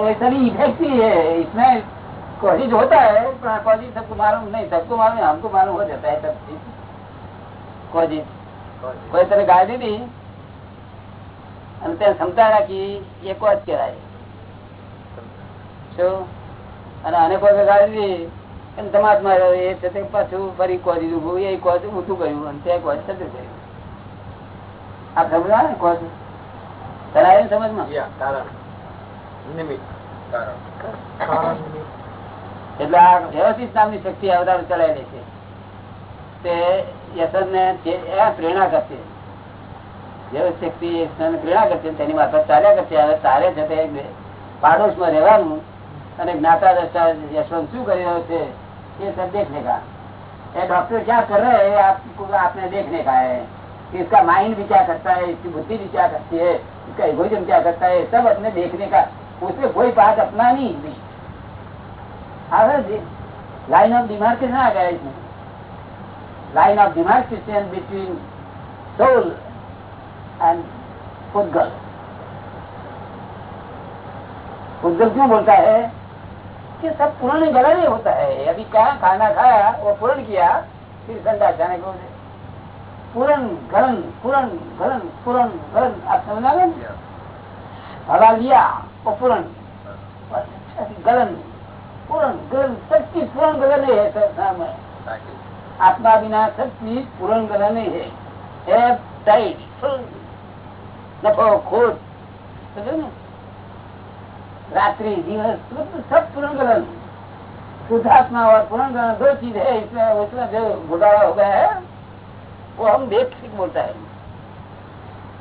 तो इतनी इफेक्ट ही है इसमें कोशिश होता है पर कोशिश सबको मालूम नहीं सबको मालूम है हमको मालूम हो जाता है सब चीज कोशिश કોઈ તને ગાય દીધી અને તેને ક્ષમતા રાખી એ કોચ કહેવાય શું અને આને કોઈ ગાય દીધી અને સમાજમાં રહ્યો એ છે તે પાછું ફરી કોચ ઉભું એ કોચ ઊંચું કર્યું અને તે કોચ છતું કર્યું આ સમજા ને કોચ તને આવ્યું ને સમજમાં એટલે આ વ્યવસ્થિત નામની શક્તિ અવતાર ચલાવેલી છે તે યશન ને જે- એ પ્રેરણા કરશે વ્યવસ્થિત શક્તિ યશનને પ્રેરણા કરશે તેની મારફત ચાલ્યા કરશે હવે તારે છે તે પાડોશમાં રહેવાનું અને જ્ઞાતા દ્રષ્ટા યશવંત શું કરી રહ્યો છે ये सब देखने का ये डॉक्टर क्या कर रहे हैं आपको आपने देखने का है कि इसका माइंड भी क्या करता है इसकी बुद्धि भी क्या करती है इसका इगोइज्म क्या करता है सब अपने देखने का उसमें कोई पार्ट अपना नहीं भी लाइन ऑफ डिमार्केशन आ गया इसमें line of demarcation between soul and pudgal pudgal क्यों बोलता है कि सब पूर्ण गलत ही होता है अभी क्या खाना खाया वो पूर्ण किया फिर संडा जाने को पूर्ण गलन पूर्ण गलन पूर्ण गलन आप समझ आ गए ना? हवा लिया वो पूर्ण गलन पूर्ण गलन सब चीज पूर्ण गलन ही है सब नाम है आत्मा बिना सब चीज पूर्ण गलन ही है है टाइट फुल नफो खोट समझे ना रात्रि दिवस सब- सब पूर्ण गलन शुद्धात्मा और पूर्ण गलन दो चीज है इसमें उसमें जो घोटाला हो गया है वो हम देख के बोलता है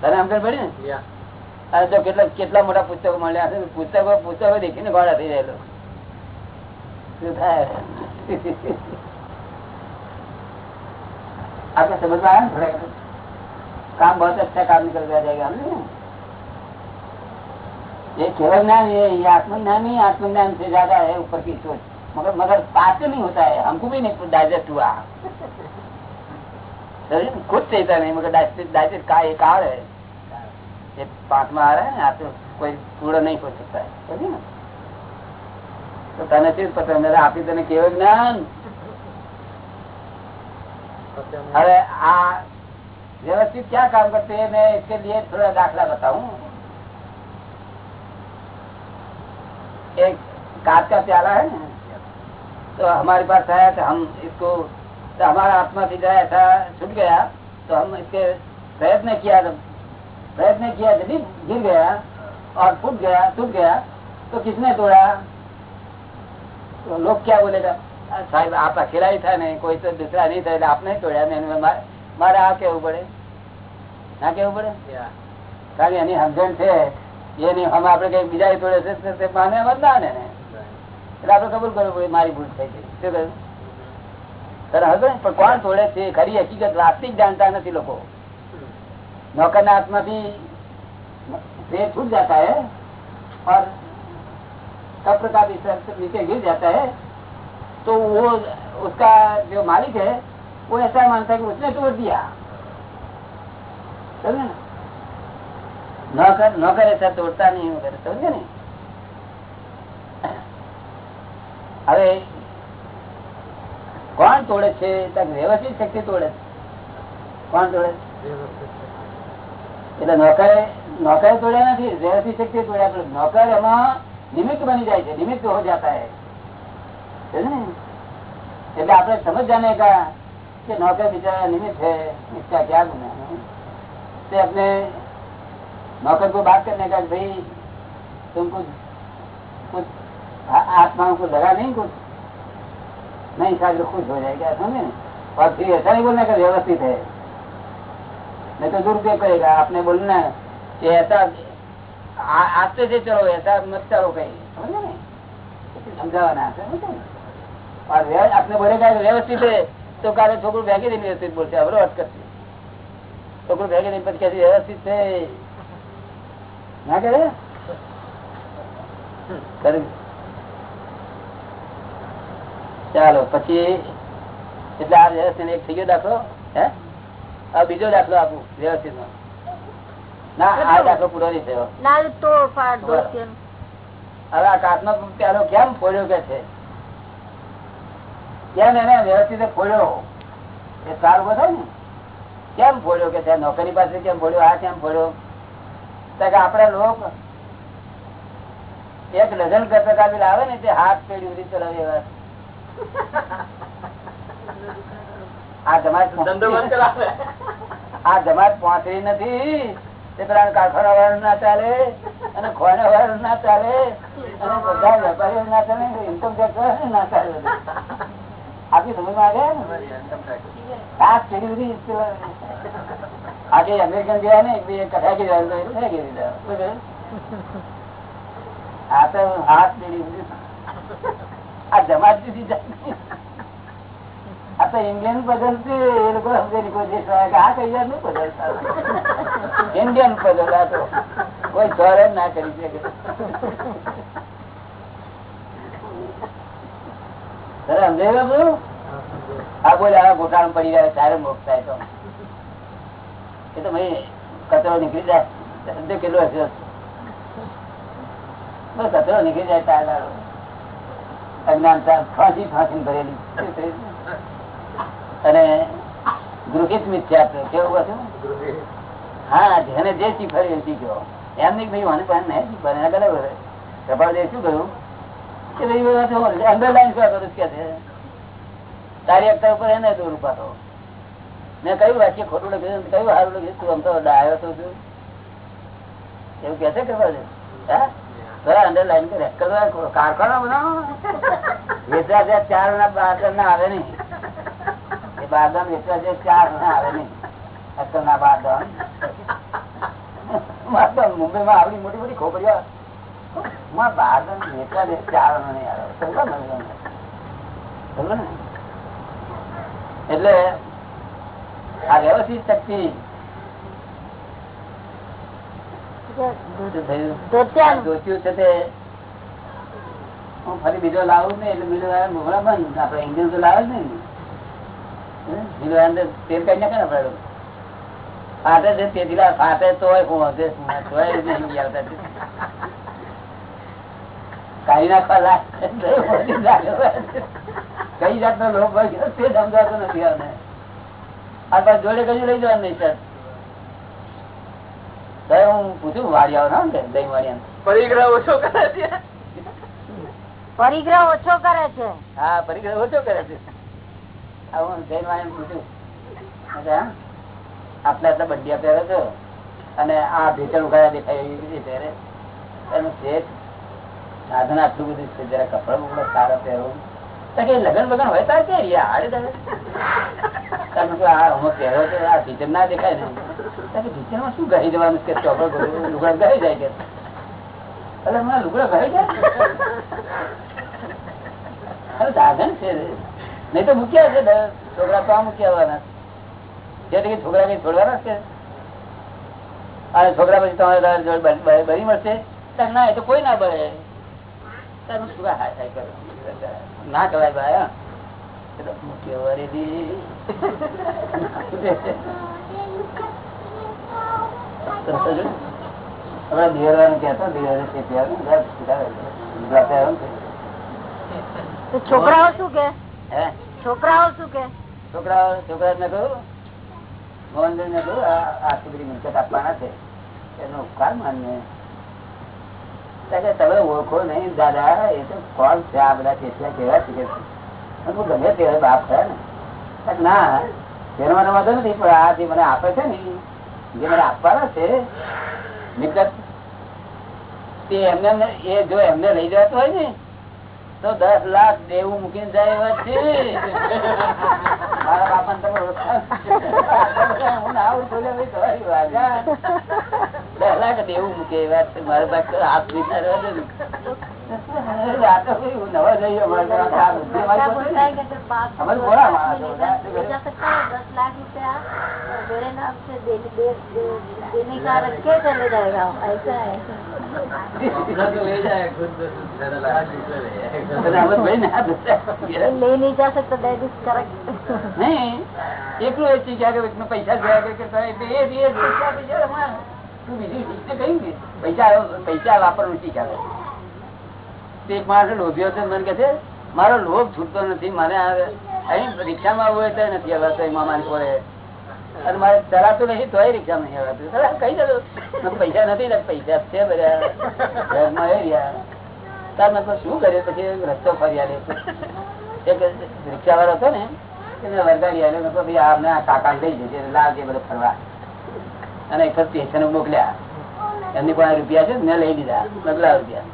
તને સમજણ પડી ને અને જો કેટલા કેટલા મોટા પુસ્તકો મળ્યા હશે પુસ્તકો પુસ્તકો દેખીને ગોળા થઈ જાય લોકો. શું થાય आपको समझ में आया ना थोड़ा काम बहुत अच्छा काम निकल गया जाएगा हमने ये केवल ज्ञान ये ये आत्मज्ञान नहीं आत्मज्ञान से ज्यादा है ऊपर की सोच मगर मगर पास नहीं होता है हमको भी नहीं डाइजेस्ट हुआ समझे ना? खुद चेता नहीं मगर डाइजेस्ट डाइजेस्ट का एक आड़ है ये पास में आ रहा है ना आप तो कोई पूरा नहीं हो सकता है समझे ना तो तने सिर्फ पता मेरा आप ही तने केवल ज्ञान अरे आ व्यवस्थित क्या काम करते हैं मैं इसके लिए थोड़ा दाखला बताऊं एक कांच का प्याला है ना तो हमारे पास आया तो हम इसको तो हमारा आत्मा से जो है ऐसा छूट गया तो हम इसके प्रयत्न किया तो प्रयत्न किया यदि गिर गया और फूट गया टूट गया तो किसने तोड़ा तो लोग क्या बोलेगा "આ સાહેબ આપ અકેલા ही था नहीं कोई तो दूसरा नहीं था એટલે આપને તોડ્યા ને એને મારે- મારે આ કેવું પડે ના કેવું પડે કારણ કે એની સમજણ છે એની અમે આપડે કઈ બીજા તોડે છે તો તે માને એમ જ ના ને એટલે આપડે કબૂલ કરવું પડે મારી ભૂલ થઈ ગઈ શું કહ્યું તને હવે પણ કોણ તોડે છે ખરી હકીકત વાસ્તવિક જાણતા નથી લોકો नौकर ने आत्मा भी पेड़ छूट जाता है और कब्र का भी सर से नीचे गिर जाता है तो वो उसका जो मालिक है वो ऐसा मानता है कि उसने तोड़ दिया समझे ना नौकर नौकर ऐसा तोड़ता नहीं वगैरह समझे नहीं હવે કોણ તોડે છે તક વ્યવસ્થિત શક્તિ તોડે છે. કોણ તોડે એટલે નોકરે નોકરે તોડ્યા નથી ઝેરથી શક્તિ તોડ્યા પણ નોકર એમાં નિમિત્ત બની જાય છે નિમિત્ત હો જતા હે એટલે આપણે સમજ જાને કા કે નોકર બિચારા નિમિત્ત હે इसका क्या गुना है तो अपने नौकर को बात करने का भाई तुमको कुछ आत्माओं को लगा नहीं कुछ नहीं साहब खुश हो जाएगा समझे और फिर ऐसा नहीं बोलना का व्यवस्थित है नहीं तो दुरुपयोग करेगा आपने बोलना है कि ऐसा आ- आस्ते से चलो ऐसा मत चलो कहीं समझे ना समझावाना है, समझे ना? और व्य- आपने बोलेगा कि व्यवस्थित है तो काले छोकरू ભેગી દઈને વ્યવસ્થિત બોલશે હવે અટ કરશે છોકરું ભેગી દઈને પછી કહેશે વ્યવસ્થિત છે ના કરે કરે. ચાલો પછી એટલે આ વ્યવસ્થિત એક થઈ ગયો દાખલો હે બીજો દાખલો આપું વ્યવસ્થિત ના આ દાખલો પૂરો નહીં થયો. લાલ તોડ ફાડ દોસ્તી હવે આ કાચનો પ્યાલો કેમ ફોડ્યો કે છે? કેમ એને વ્યવસ્થિત ફોડ્યો? એ સારું બધો ને. કેમ ફોડ્યો કે છે? નોકરી પાસે કેમ ફોડ્યો? આ કેમ ફોડ્યો? કે આપડે લોક એક ડઝન કરતા કાબિલ આવે ને તે હાથ પેઢી ઉડી ચલાવે એવા. આ જમાત આ જમાત પહોંચી નથી તે પેલા કારખાના વાળા ના ચાલે અને ખોના વાળા ના ચાલે અને બધા વેપારીઓ ના ચાલે ઇન્કમ ટેક્સ ના ચાલે આપી સમજમાં આવ્યા ને ખાસ પેઢી બધી ચલાવે. આખી અમેરિકન ગયા ને કથા કે આ તો હાથ આ જમાત જુદી જાતની. આ તો સમજે વાળા કે આ ઇન્ડિયન તો કોઈ સર ના કરી શકે. ગોટાળા પડી જાય તારે મોક્ષ થાય તો. એ તો ભાઈ, કચરો નીકળી જાય. ધંધો કેટલો હશે? બસ, કચરો નીકળી જાય, તારે અજ્ઞાનતા ફાંસી ફાંસી ભરેલી. અને ગૃહિત મિથ્યાત્વ કેવું હતું હા, જેને જે શીખવાડ્યું એ શીખ્યો એમ નહીં ભાઈ મને પણ નહીં શીખવાડે, એના વધારે. કપાળદેવ શું કહ્યું? કે ભાઈ અંડરલાઈન શું કરું કે છે? તારી એકતા ઉપર એને દૂર ઉપાડો મેં કયું વાક્ય ખોટું લખ્યું કયું સારું લખ્યું તું આમ તો ડાયો તો છું. એવું કે છે કપાળદેવ હા? બરાબર અંડરલાઈન કરે અક્કલ કારખાના બનાવો. વેચા ચાર ના બાર ના આવે નહીં. એ એટલે જે ચાર ના આવે નહીં. અક્કલ ના બાદમ મુંબઈ માં આવડી મોટી મોટી ખોપડીઓ માં બારદાન વેચવા જે ચાર નહીં આવે. ને? એટલે આ વ્યવસ્થિત શક્તિ. છે હું ફરી બીજો લાવું ને એટલે બીજો મોહરા બંધ આપડે ઇન્ડિયન તો લાવે જ નહીં. અંદર તેલ કઈ નાખે ને આપડે ફાટે છે તેથી લા ફાટે તોય હું હશે? તોય નહીં આવતા છે. કાઢી નાખવા લાગ કઈ જાતનો લોભ હોય તે સમજાતો નથી આને. આ જોડે કજુ લઈ જવાનું નહીં સર હું પૂછું વાડિયાઓ ના ને દહીં વાડિયા પરિગ્રહ ઓછો કરે છે. પરિગ્રહ ઓછો કરે છે. હા પરિગ્રહ ઓછો કરે છે. આ હું જૈન વાળાને પૂછ્યું? આટલા છો અને આ ભેચણ ઉઘાડા દેખાય એવી એનું શેઠ સાધન આટલું બધું છે, જરા કપડા બપડા સારા પહેરો. લગન બગન હોય તાર કે યાર તમે આ અમે પહેરો તો આ ભીતર ના દેખાય ને. તો શું ગઈ જવાનું છે? કે ચોપડો લુગડા ગઈ જાય કે? એટલે હમણાં લુગડા ગઈ જાય? સાધન છે. નહીં તો મૂક્યા છે છોકરા તો મૂક્યા છોકરા કઈ છોડવાના છે. અને છોકરા પછી તમારે તારા જોડે બ- બ- બરી મળશે? ના, એ તો કોઈ ના બળે. ના કહેવાય ભાઈ છોકરાઓ શું કે? છોકરાઓ શું કે? છોકરા છોકરા ને કહ્યું મોહનભાઈ ને કહ્યું આ આટલી મિલકત આપવાના છે. એનો ઉપકાર માનને. તો તમે ઓળખો નહીં દાદા એ તો કોણ છે? આ બધા કેટલા કેવા છે છે? હું ગમે તે બાપ ખરા ને. ના તેનો મને વાંધો નથી પણ આ જે મને આપે છે ને જે મને આપવાના છે મિલકત તે એમને એમને- એ જો એમને લઈ જતો હોય ને તો દસ લાખ દેવું મૂકીને જાય છે. મારા બાપા તમે હું ના બોલે તમારી વાત. દસ લાખ દેવું મૂકે વાત છે. મારા બાપ દે ને. આ તો કોઈ હું નવા જઈએ અમારે તો આ બુદ્ધિ અમારી પાસે નહીં. અમારે બોલા માણસો બધા. दस लाख रुपया मेरे नाम से देने दे, दे, देने का रखे चले जाएगा ऐसा है અને હવે ભાઈ ના થશે. ले नहीं जा सकता दैट इज करेक्ट નહીં એકલું એ શીખ્યા કે એકનો પૈસા જોયા કે કરતા એટલે એ જ- એ જ પૈસા પૈસા અમારા. તું બીજું શીખને કહ્યું ને પૈસા પૈસા વાપરવાનું શીખ્યા તે માણસ લોભ્યો છે મને કે છે, મારો લોભ છૂટતો નથી મને અહીં રિક્ષામાં આવવું તો નથી આવતો એમાં મારી પડે અને મારે ચલાતું નથી, તોય રિક્ષા નહીં આવતું કઈ દો પૈસા નથી પૈસા છે બધા. ઘરમાં એ રહ્યા મેં શું કર્યું પછી રસ્તો ફરી આવ્યો એક રિક્ષા વાળો હતો ને, એને વરગાડી આવ્યો ભાઈ આમને આ કાકા લઈ જશે લાવજે બધું ફરવા. અને એક સ્ટેશન મોકલ્યા. એમની પાસે રૂપિયા છે મેં લઈ લીધા. બદલા રૂપિયા.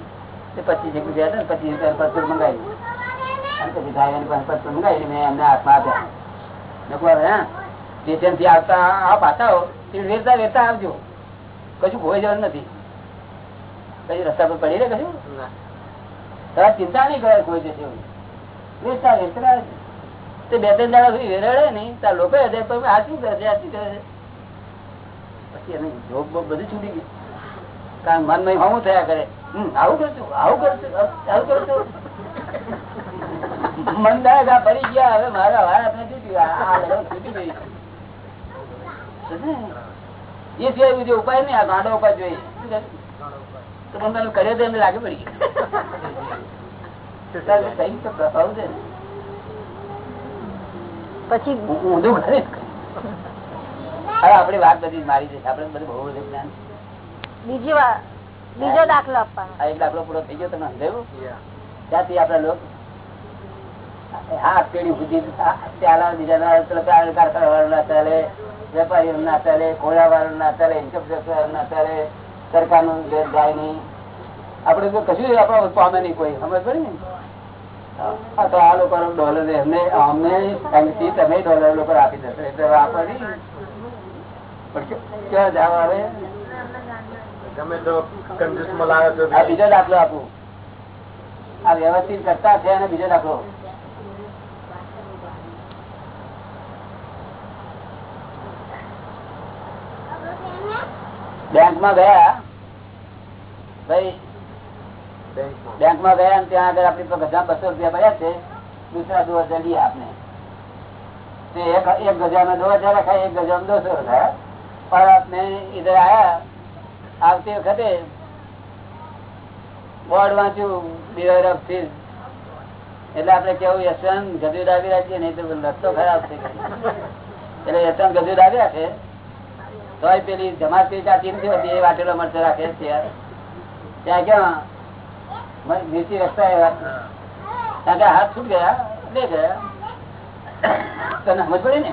પચીસ એક રૂપિયા હતા ને પચીસ રૂપિયા પચીસ મંગાવી. અને પછી ભાઈ પાસે મંગાવી મેં એમને હાથમાં આપ્યા. કહું હવે સ્ટેશનથી આવતા આ પાછા તે વેરતા વેરતા આવજો. કશું કોઈ જવાનું નથી. કઈ રસ્તા પર પડી રહે કશું? તારા ચિંતા નહીં કરે કોઈ જશે એવું. વેચતા વેચતા તે બે ત્રણ દાડા સુધી વેરડે નહીં. તાર લોકો હશે પર આ શું કરે છે આ શું કરે છે? પછી એને જોબ બધું છૂટી ગયું કારણ મનમાં હું થયા કરે. આવું કરશું આવું કરશું આવું કરશું મન દાગા ફરી ગયા હવે મારા વાર આપણે છૂટ્યું આ- આ છૂટી ગઈ. એ સિવાય બીજો ઉપાય નહીં આ ગાંડો ઉપાય જોઈએ. તો પણ તમે કર્યો તો એમને લાગે પડી ગયું. પછી ઊંધું કરે. હવે આપડી વાત બધી મારી છે આપડે બધું બહુ બધું જ્ઞાન છે. બીજી વાર બીજો દાખલો આપવાનો. આ એક દાખલો પૂરો થઈ ગયો તમે સમજાયું? ત્યાંથી આપડા લોક હાથ પેઢી સુધી ત્યાલા બીજા કારખાના વાળા ના ચાલે વેપારીઓ ના ચાલે ખોળા વાળા ના ચાલે ઇન્કમ ટેક્સ વાળા ના ચાલે સરકારનું જાય નહીં. આપડે તો કશું આપડે પામે નહીં કોઈ સમજ પડી ને? આ તો આ લોકો ડોલર એમને અમને તમે ડોલર લોકો આપી દેશે એટલે વાપર. પણ કે- ક્યાં જવા આવે? બીજો દાખલો આપું. આ વ્યવસ્થિત કરતા છે અને બીજો દાખલો. બેંકમાં ગયા? ભાઈ બેંકમાં ગયા અને ત્યાં આગળ આપણી ગજા બસો રૂપિયા પડ્યા છે. દુસરા દો હજાર લઈએ આપને. એક ગજા માં દો હજાર રખાય એક ગજા માં દોસો રખાય. પણ આપને ઇધર આયા આવતી વખતે બોર્ડ વાંચ્યું બિવેર ઓફ ફીસ એટલે આપડે કેવું, યશવંત ગજુ દાબી રાખીએ નહીં તો રસ્તો ખરાબ થઈ એટલે યશવંત ગજુ દાબી રાખે તોય પેલી જમાતી ચાચી નથી હોતી એ વાટેલો મરચો રાખે ત્યાં ક્યાં? નીચી રસ્તા એ વાત. કારણ કે હાથ છૂટ ગયા, લે ગયા. તને સમજ પડી ને?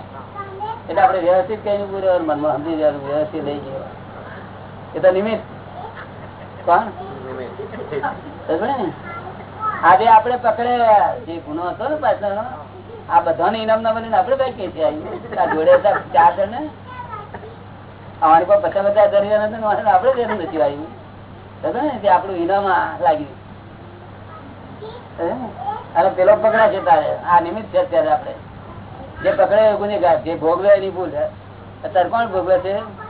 એટલે આપડે વ્યવસ્થિત કઈ પૂરે મનમાં સમજી જવાનું વ્યવસ્થિત લઈ ગયો. એ તો નિમિત્ત. આ બધાને ઇનામ ના આપણું ઇનામ લાગ્યું? અને પેલો પકડા છે તારે. આ નિમિત્ત છે અત્યારે આપડે જે પકડે ગુનેગાર. જે ભોગવે એની ભૂલ. અત્યારે કોણ ભોગવે છે?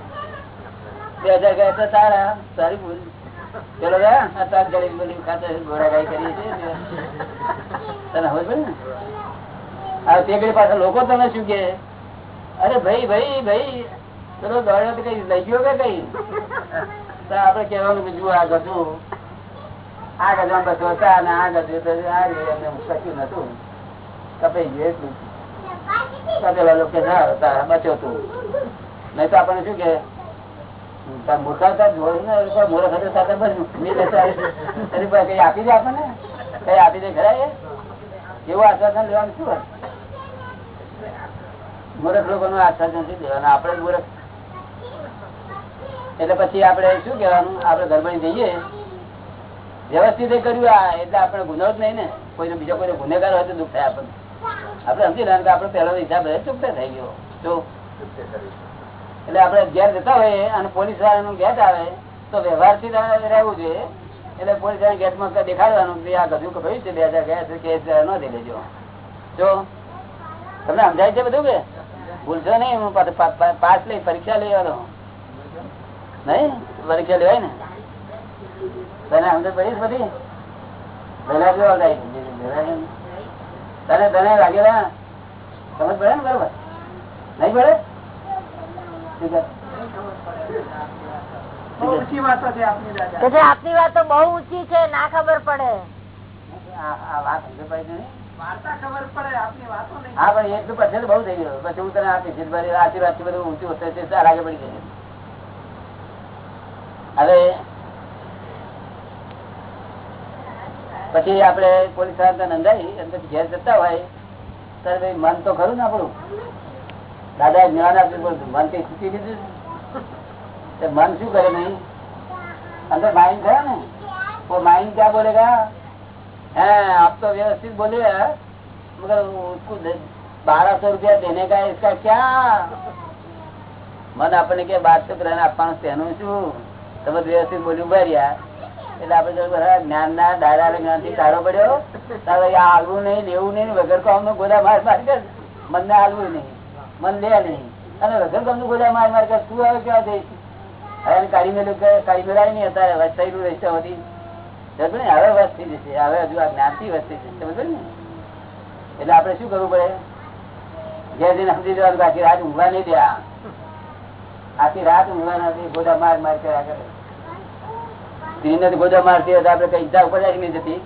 બે તને શું કે? અરે ભાઈ ભાઈ ભાઈ ચલો દોડ્યો કઈ લઈ ગયો કે કઈ? આપડે કેવાનું બીજું આ ગજુ આ ગજમાં બસો હતા અને આ ગજુ આ કશું નતું કપાઈ ગયું લોકો બચ્યો તું. નહીં તો આપણને શું કે? એટલે પછી આપડે શું કેવાનું આપડે ગરબડી જઈએ વ્યવસ્થિત કર્યું આ, એટલે આપણે ગુનો જ નહીં ને. કોઈને બીજો કોઈ ગુનેગાર હોય તો દુઃખ થાય આપણને. આપણે સમજી રહ્યા કે આપણો પહેલો હિસાબ રહે થઈ ગયો. જો એટલે આપણે ઘેર જતા હોઈએ અને પોલીસ વાળાનું ગેટ આવે, તો વ્યવહારથી રહેવું જોઈએ. એટલે પોલીસવાળા ગેટમાં દેખાડવાનું આ ગધું ભર્યું છે બે હજાર ગયા છે કેસ ન દઈ લેજો. જો, તમને સમજાય છે બધું કે? ભૂલશો નહીં, હું પાસ લઈ પરીક્ષા લેવાનો નહીં? પરીક્ષા લેવાય ને? તને સમજ પડી બધી. તને તને લાગેલા સમજ પડે ને બરોબર? નહીં પડે? આપની વાત તો બહુ ઊંચી છે ના ખબર પડે. આ આ વાત ખબર પડે આપની વાતો નહીં. હા પણ એટલું પછી બહુ થઈ ગયું. પછી હું તને આપીશ. આશીર્વાદથી બધું ઊંચું આગળ પડી ગયું હવે પછી આપડે પોલીસવાળા નંદાઈ અને પછી ઘેર જતા હોય. ત્યારે ભાઈ મન તો ખરું ને આપણું? દાદા જ્ઞાન આપ્યું પણ મન કઈ ચૂકી દીધું તે મન શું કરે નહીં અંદર માઇન્ડ થયા ને वो माइंड क्या बोलेगा है आप तो व्यवस्थित बोले हैं, मगर उसको बारह सौ रुपया देने का इसका क्या मन આપણને કે બારસો ગ્રહણ આપવાનું તેનું શું તમે વ્યવસ્થિત બોલી ઉભા રહ્યા એટલે આપડે જો બધા જ્ઞાન ના દાયરા જ્ઞાન થી તારો પડ્યો તારે આ હાલવું નહીં લેવું નહીં વગર કામ નું ગોદા માર માર કર મન ને હાલવું નહીં મન લે નહીં. અને વગર કામનું ગોદા માર માર તું હવે ક્યાં જઈશ? હવે કાઢી મેલું કાઢી મેળાય નહીં અત્યારે, વસ્તુ રહેશે સમજો ને? હવે વસ્તી જશે. હવે હજુ આ જ્ઞાનથી વસ્તી જશે. સમજો ને? એટલે આપણે શું કરવું પડે? ઘેર જઈને સમજી જવાનું કે આખી રાત ઊંઘવા નહીં દે. આખી રાત ઊંઘવા નથી ગોદા માર માર કર્યા કરે. સ્ત્રીને ગોદા મારતી હોય તો આપણે કઈ ઈચ્છા ઉપર જાય નહીં જતી.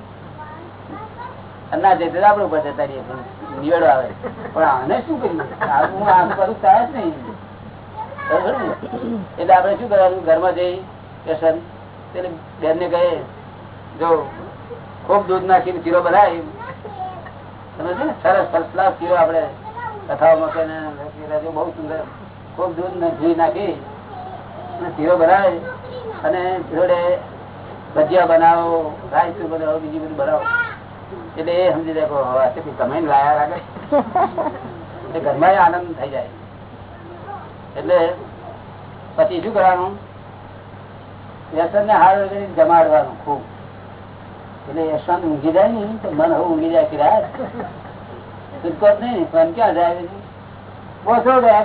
ના જતી આપણે ઉપર જતા રહીએ. નિવેડો આવે. પણ આને શું કર્યું હું આમ કરું થાય જ નહીં. એટલે આપણે શું કરવાનું? ઘરમાં જઈ પેશન તેને બેન કહે જો, ખૂબ દૂધ નાખીને ચીરો બનાવી. સમજે ને સરસ ફર્સ્ટ ક્લાસ ચીરો આપણે કથાઓમાં કહીને બહુ સુંદર. ખૂબ દૂધ ઘી નાખી અને ચીરો બનાવે. અને જોડે ભજીયા બનાવો, રાઈસ બનાવો બીજું બધું બનાવો. એટલે એ સમજી દેખો કે હવે આ તો કંઈ કમાઈને લાયા લાગે. એટલે ઘરમાં આનંદ થઈ જાય. એટલે પછી શું કરવાનું? વ્યસન ને હાર જમાડવાનું ખૂબ. એટલે યશવંત ઊંઘી જાય ને, તો મન હવે ઊંઘી જાય કે નહીં મન ક્યાં જાય ઓછો ગયા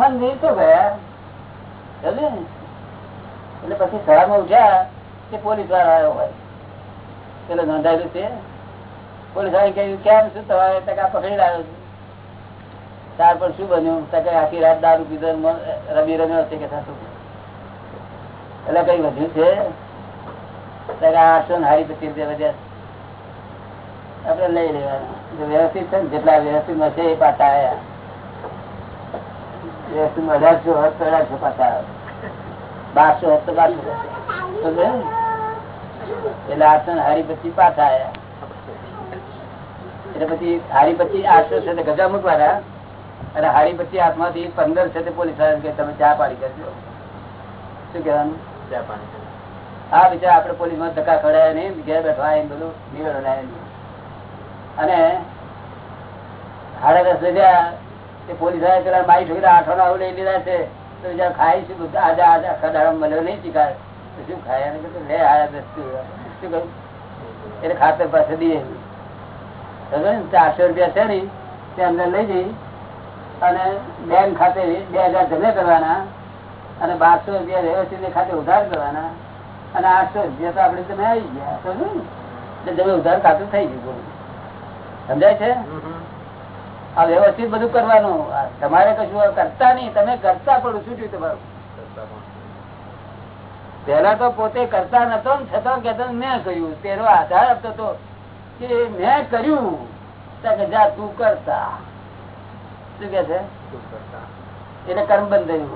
મન નીચો ગયા ને? એટલે? પછી સવારમાં ઉઠ્યા કે પોલીસવાળા આવ્યો હોય. એટલે નોંધાયેલું છે. વ્યવસ્થિત છે ને, જેટલા વ્યવસ્થિત મળશે એ પાછા આવ્યા વ્યવસ્થિત અઢારસો હસ્ત અઢારસો પાછા આવ્યા બારસો હસ્ત બારસો? એટલે આઠસો ને હારી પછી પાછા આવ્યા એટલે પછી હારી પછી આઠસો છે ગજા મૂકવાના અને હારી પછી હાથમાંથી પંદર છે તે પોલીસ કે તમે ચા પાડી કરજો. શું કહેવાનું? ચા પાણી હા બીજા આપણે પોલીસમાં ધક્કા ખડાય નહીં ઘેર બેઠવા એમ બધું લાવે અને સાડા દસ ગયા તે પોલીસ આવે પેલા મારી ઠોકરા આઠો ના લઈ લીધા છે. તો બીજા ખાય શું આજે આજે આખા દાડા મળ્યો નહીં શીખાય. તો શું ખાય? લે આયા દસ શું કહ્યું એટલે ખાતર પાસે દઈએ? ચારસો રૂપિયા છે ને તે અંદર લઈ જઈ અને બેંક ખાતે બે હજાર જમે કરવાના અને બારસો રૂપિયા વ્યવસ્થિત ખાતે ઉધાર કરવાના અને આઠસો રૂપિયા તો આપડે તમે આવી ગયા સમજો? ને? તમે ઉધાર ખાતું થઈ ગયું. સમજાય છે? આ વ્યવસ્થિત બધું કરવાનું. તમારે કશું કરતા નહીં તમે કરતા પણ છૂટ્યું તમારું? પેલા તો પોતે કરતા નતો ને છતાં કેતો મેં કહ્યું તેનો આધાર આપતો હતો કે મેં કર્યું. જા, તું કરતા. શું કે છે? એટલે કર્મ બંધ થયું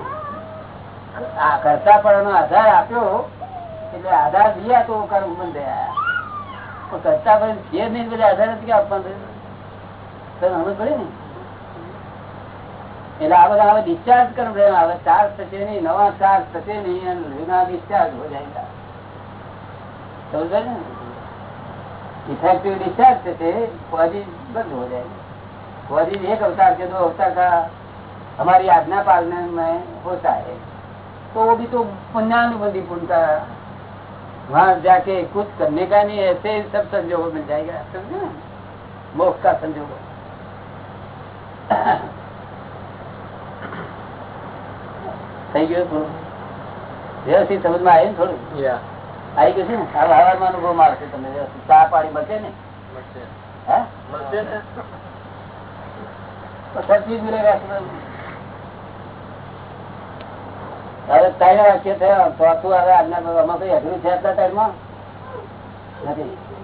આ કરતા પણ આધાર આપ્યો. એટલે આધાર દિયા તો કર્મ બંધ થયા. કરતા પણ છે નહીં બધા આધાર નથી આપવાનું. તમે સમજ પડી ને? એટલે આ બધા હવે ડિસ્ચાર્જ કર્મ રહે હવે ચાર્જ થશે નહીં, નવા ચાર્જ થશે નહીં, અને જૂના ડિસ્ચાર્જ હો જાય. સમજ ને? इफेक्टिव डिस्चार्ज से फौजी बंद हो जाएगी फौजी एक अवतार के दो अवतार का हमारी आज्ञा पालने में होता है तो वो भी तो पुण्यानुबंधी पुण्य का वहां जाके कुछ करने का नहीं ऐसे ही सब संजोग मिल जाएगा समझे ना मोक्ष का संजोग થઈ ગયું થોડું વ્યવસ્થિત સમજમાં આવ્યું ને થોડું આવી ગયું છે ને? હવે હવારમાં અનુભવમાં આવશે ચા પાણી મળશે ને?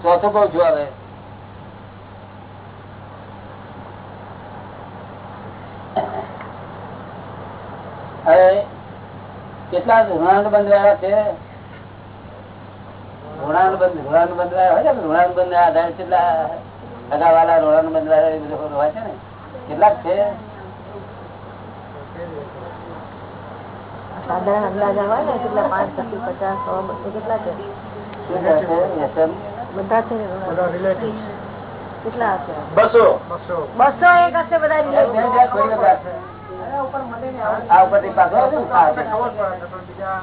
ચોથું કઉ છું હવે હવે કેટલા ઋણાંક બંધ રહ્યા છે? ઋણાનું બંધ ઋણાનું બંધ હોય ને? ઋણાનું બંધ આધારે કેટલા સગાવાલા ઋણાનું બંધ એ બધું હોય છે ને? કેટલાક છે? સાધારણ અંદાજા હોય ને કેટલા પાંચ પચીસ પચાસ સો બસો કેટલા છે? છે? બધા છે. કેટલા હશે? બસો. બસો. એક હશે બધા. આ ઉપરથી પાછો આવે છે ને? આ છે. ખબર પડે છે પણ બીજા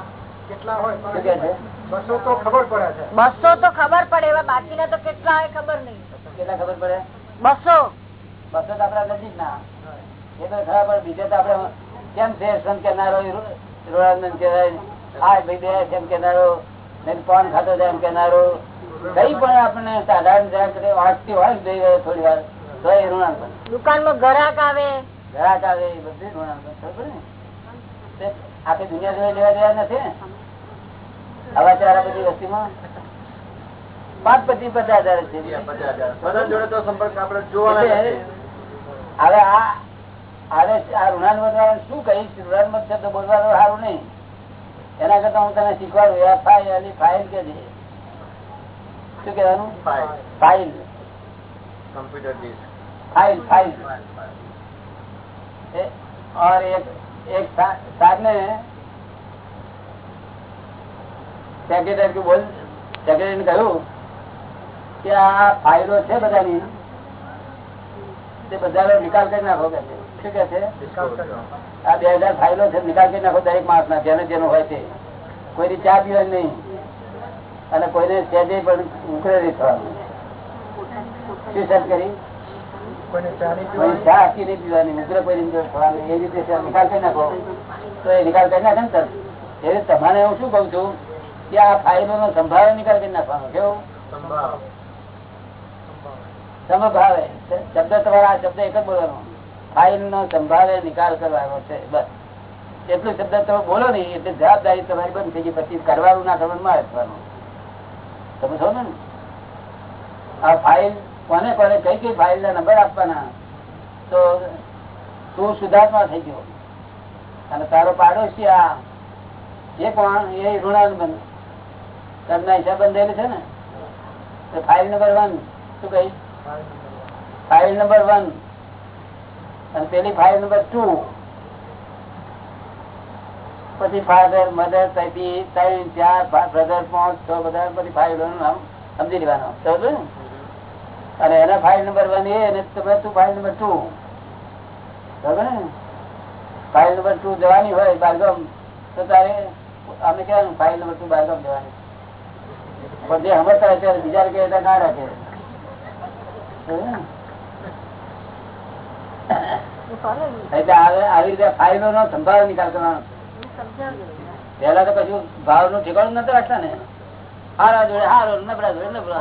કેટલા હોય છે? બસો તો ખબર પડે છે. બસો તો ખબર પડે એવા બાકીના તો કેટલા હોય ખબર નહીં. કેટલા ખબર પડે? બસો. બસો તો આપડા નજીક ના એ તો ખરા પડે બીજે તો આપડે કેમ છે? સંત કેનારો રોળાનંદ કેવાય આ ભાઈ બે કેમ કેનારો. કોણ ખાતો જાય એમ કેનારો? કઈ પણ આપણને સાધારણ જરાક વાંચતી હોય ને થોડી વાર. તો એ દુકાન દુકાનમાં ગ્રાહક આવે. ઘરાક આવે એ બધું ઋણાંક ખબર ને? આખી દુનિયા જોઈ લેવા દેવા નથી ને આવા ચારા બધી વસ્તીમાં પાંચ પચીસ પચાસ હજાર છે બધા જોડે તો સંપર્ક આપણે જોવાના એટલે નથી. હવે આ હવે આ ઋણાનુબંધ વાળાને શું કહીશ ઋણાનુબંધ શબ્દ બોલવાનો સારું નહીં એના કરતા હું તને શીખવાડું એફ આઈ એલી ફાઇલ કે છે શું કહેવાનું file file computer disk file file ए- और एक एक सा- साहब ने સેક્રેટરી બોલ. સેક્રેટરી કહ્યું કે આ ફાઇલો છે બધાની. તે બધા નિકાલ કરી નાખો કે છે. શું કે છે? આ બે હજાર ફાઇલો છે નિકાલ કરી નાખો દરેક માણસ ના જેને જેનો હોય તે. કોઈની ચા પીવાની નહીં. અને કોઈને પણ ઉકળે નહીં થવાનું. શું સર કરી? ચા આખી નહીં પીવાની ઉગ્ર કોઈ થવાની એ રીતે નિકાલ કરી નાખો. તો એ નિકાલ કરી નાખે ને સર. એ રીતે તમારે હું શું કઉ છું? કે આ ફાઇલો નો સંભાવે નિકાલ કરી નાખવાનો. કેવું? સમભાવે. શબ્દ તમારા આ શબ્દ એક જ બોલવાનો. ફાઇલ નો સંભાવે નિકાલ કરવાનો છે. બસ. એટલું શબ્દ તમે બોલો ને એટલે જવાબદારી તમારી બંધ થઈ ગઈ. પછી કરવાનું ના કરવાનું માં રાખવાનું તમે છો ને. આ ફાઇલ કોને કોને કઈ કઈ ફાઇલ ના નંબર આપવાના તો તું સુધાર્થમાં થઈ ગયો. અને તારો પાડોશી આ એ કોણ એ ઋણાનુબંધ ઘરના હિસાબ બંધેલું છે ને? તો ફાઇલ નંબર વન શું કઈ ફાઇલ નંબર વન અને પેલી ફાઇલ નંબર ટુ પછી ફાધર મધર ત્યાંથી ત્રણ, ચાર બ્રધર પાંચ, છ, બધા, પછી ફાઇલોનું નામ સમજી લેવાનું. સમજો ને? અને એના ફાઇલ નંબર વન એ અને તમે તું ફાઇલ નંબર ટુ બરાબર ને? ફાઇલ નંબર ટુ જવાની હોય, બારગામ, તો તારે, અમે કહેવાનું ફાઇલ નંબર ટુ બારગામ જવાની? પણ જે સમજતા હોય બીજા એટલે ના રાખે. એટલે આવી રીતે ફાઇલો નો સંભાવ નિકાલ કરવાનો. પેલા તો કશું ભાવનું ઠેકાણું નથી રાખતા ને. હારા જોડે હારો નબળા જોડે નબળો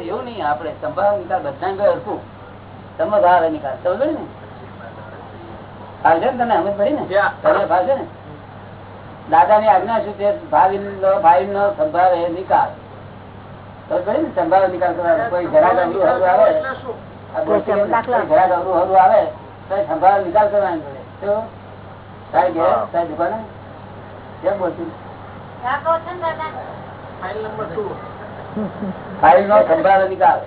એવું નહીં. આપણે સંભાવ નિકાલ બધા ગયો હરખું. સમજ આવે નિકાલ. સમજો ને? ફાવશે ને તને? સમજ પડી ને. તને ફાવશે ને? દાદા ની આજ્ઞા શું છે? ભાવિ નો ભાઈ નો? સંભાવ એ નિકાલ સંભાવ નિકાલ કરવાનો કોઈ ઘરા હરું આવે ઘરા હરું આવે તો સંભાવ નિકાલ કરવાનો જોડે તારી ઘેર તારી દુકાને કેમ બોલતી? ફાઇલ ફાઇલ નો સંભાવ નિકાલ.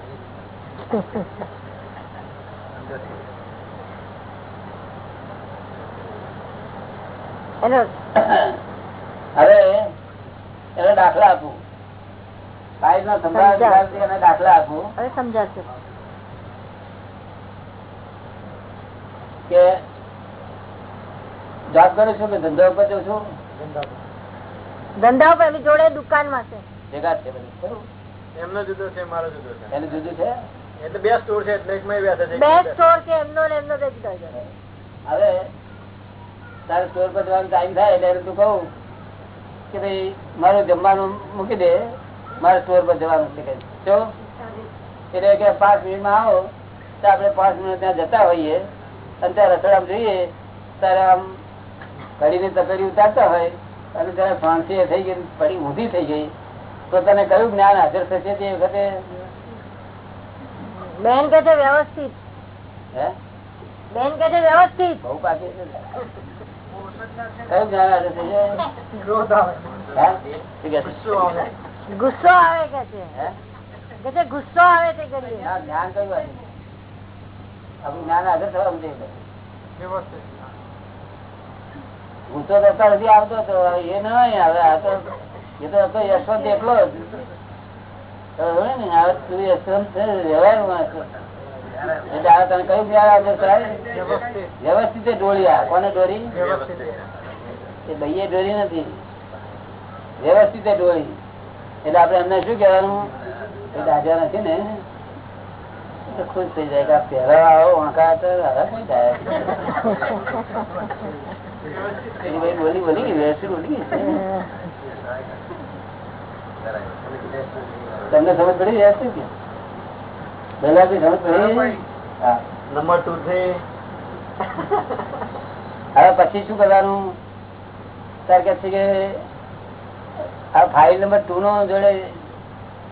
હવે એને દાખલા આપું. ફાઇલ નો સંભાવ નિકાલથી એને દાખલા આપું. હવે સમજાશે કે જોબ કરું છું કે ધંધો ઉપર જઉં છું? ધંધા ઉપર એની જોડે દુકાનમાં છે. ભેગા છે બધું? એમનો જુદો છે મારો જુદો છે. એનું જુદું છે? એટલે બે સ્ટોર છે એટલે એકમાં એ બેસે છે. બે સ્ટોર છે એમનો ને એમનો બે જુદા જુદા. હવે તારે સ્ટોર પર જવાનો ટાઈમ થાય એટલે તું કહું કે ભાઈ મારું જમવાનું મૂકી દે મારે સ્ટોર પર જવાનું છે કે. જો? એટલે કે પાંચ મિનિટમાં આવો તો આપણે પાંચ મિનિટ ત્યાં જતા હોઈએ અને ત્યાં રસોડામાં જોઈએ ત્યારે આમ ઘડીને તકડી ઉતારતા હોય અને ત્યારે ફાંસી થઈ ગઈ પડી ઊંધી થઈ ગઈ તો તને કયું જ્ઞાન હાજર થશે તે વખતે? બેન કે છે વ્યવસ્થિત. હે? બેન કે છે વ્યવસ્થિત. બહુ પાકી છે. કયું જ્ઞાન હાજર થઈ જાય ક્રોધ આવે. ગુસ્સો આવે. ગુસ્સો આવે કે છે? હે? કે છે ગુસ્સો આવે તે કરીએ? ના, જ્ઞાન કયું હોય આપણું જ્ઞાન હાજર થવા વ્યવસ્થિત હું તો અત્યાર સુધી આવતો હતો એ ન હવે આ તો એ તો હતો યશવંત એકલો જ. હવે ને હવે તું યશવંત છે, વ્યવસ્થિત વ્યવસ્થિત ડોળી આ કોને ડોરી એ ભાઈએ ડોરી નથી. વ્યવસ્થિત ડોળી એટલે આપડે એમને શું કેવાનું એ દાદા નથી ને? ખુશ થઈ જાય કે આ પહેલા આવો વાંકા તો હવે કઈ થાય. ભાઈ બોલી બોલી ગઈ વ્યવસ્થિત બોલી. તમને સમજ પડી વ્યવસ્થિત? કે પહેલા થી સમજ પડી હા નંબર ટુ છે. હવે પછી શું કરવાનું? તાર કે છે કે આ ફાઇલ નંબર ટુ નો જોડે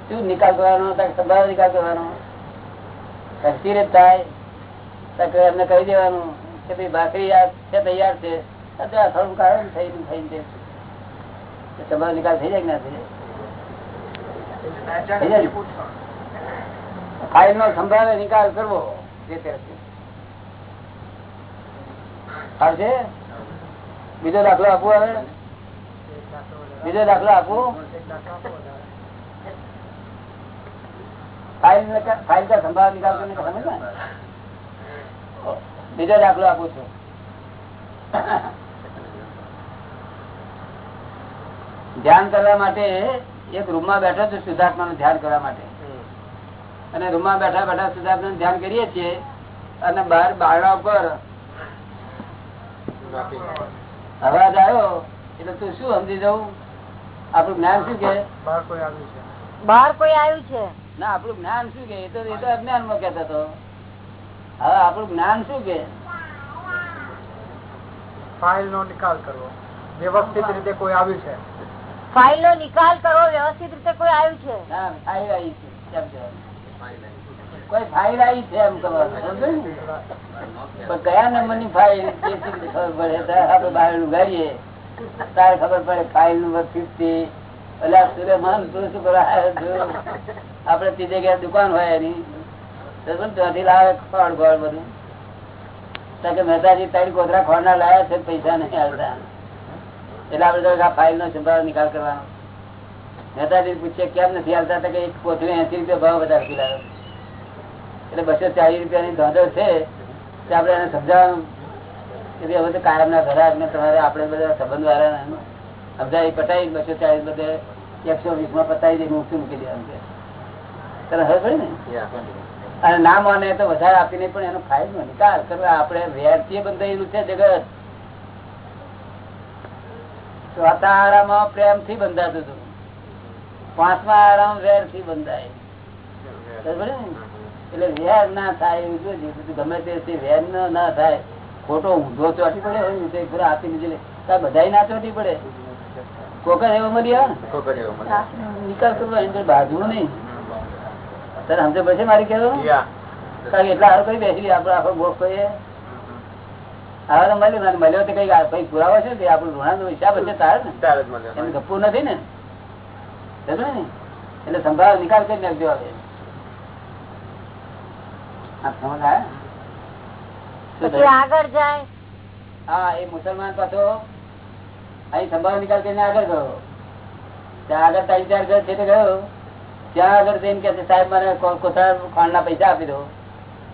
શું નિકાલ કરવાનો? સંભાવ નિકાલ કરવાનો. થાય? એમને કહી દેવાનું કે ભાઈ ભાખરી આ છે તૈયાર છે. અત્યારે થોડું કારણ થઈ થઈ સંભાવ નિકાલ થઈ જાય કે ના થઈ જાય? ફાઇલ નો સંભાવે નિકાલ કરવો બીજો દાખલો આપવો હવે. બીજો દાખલો આપવો ફાઇલ ફાઇલ કા સંભાવ નિકાલ કરીને ખબર ને બીજો દાખલો આપું છું. ધ્યાન કરવા માટે એક રૂમમાં બેઠો છું શુદ્ધાત્માનું ધ્યાન કરવા માટે. અને રૂમમાં બેઠા બેઠા શુદ્ધાત્મા ધ્યાન કરીએ છીએ અને બહાર બારણા ઉપર અવાજ આવ્યો એટલે તું શું સમજી જવું? આપણું જ્ઞાન શું કે? બહાર કોઈ આવ્યું છે. બહાર કોઈ આવ્યું છે? ના આપણું જ્ઞાન શું કે? એ તો એ તો અજ્ઞાનમાં કેતો હતો. હવે આપણું જ્ઞાન શું કે? ફાઇલ નો નિકાલ કરવો. વ્યવસ્થિત રીતે કોઈ આવ્યું છે? ફાઇલ નો નિકાલ કરવો વ્યવસ્થિત રીતે કોઈ આવ્યું છે? ના ફાઇલ આવી છે? કોઈ ફાઇલ આવી છે એમ. પણ કયા નંબરની ફાઇલ ખબર પડે? આપડે બહાર ઉગાડીએ તારે ખબર પડે ફાઇલ નંબર ફિફ્ટી એટલે સુલેમાન, તું શું કરવા આવ્યો છું? આપણે તે જગ્યાએ દુકાન હોય એની. ત્યાંથી લાવે ખોડ ખોડ બધું? કે મહેતાજી તારી કોતરા ખોળના લાયા છે, પૈસા નહીં આવતા એટલે આપડે ફાઇલ નો સંભાળ નિકાલ કરવાનો. મહેતાજી પૂછે કેમ નથી આવતા કે એક કોથળી એસી રૂપિયા ભાવ વધારે પીલાયો. એટલે બસો ચાલીસ રૂપિયાની ધોધર છે તે આપણે એને સમજાવવાનું. કે હવે તો કાયમ ના ને તમારે આપણે બધા સંબંધ વાળા સમજાવી પટાવી બસો ચાલીસ બધે એકસો વીસમાં પતાવી દઈ મુક્તિ મૂકી દેવાનું છે. તને હવે પડે ને? અને ના માને તો વધારે આપીને પણ એનો ફાયદો નિકાલ કરવા આપણે વ્યર્થીએ બંધાયેલું છે જગત. ચોથા પ્રેમથી બંધાતું હતું. પાંચમા આરામ વેરથી બંધાય એટલે વેર ના થાય એવું ગમે તે વેર ન ના થાય ખોટો ઊંધો ચોટી પડે હોય ને તો આપી દીધી બધા ના ચોટી પડે. કોકર એવો મળી આવે નિકાલ કરવો એની બાજવું નહીં. તારે સમજે પછી મારી કહેવાનું કારણ કે એટલા હાર કઈ બેસી આપડે આખો ગોખ કહીએ હવે તો મળ્યું. મળ્યો તો કઈ કઈ પુરાવો છે આપણું ઋણાનો હિસાબ છે તારે ને. એને નથી ને? એટલે સંભાળ નિકાલ કરી નાખજો હવે. આ સમજ આવે? શું પછી થયું? આગળ જાય. હા એ મુસલમાન પાછો અહીં સંભાળ નિકાલ કરીને આગળ ગયો. ત્યાં આગળ ત્રણ ચાર ઘર છે તે ગયો. ત્યાં આગળ જઈને કે સાહેબ મને કો- કોથળા ખાંડના પૈસા આપી દો.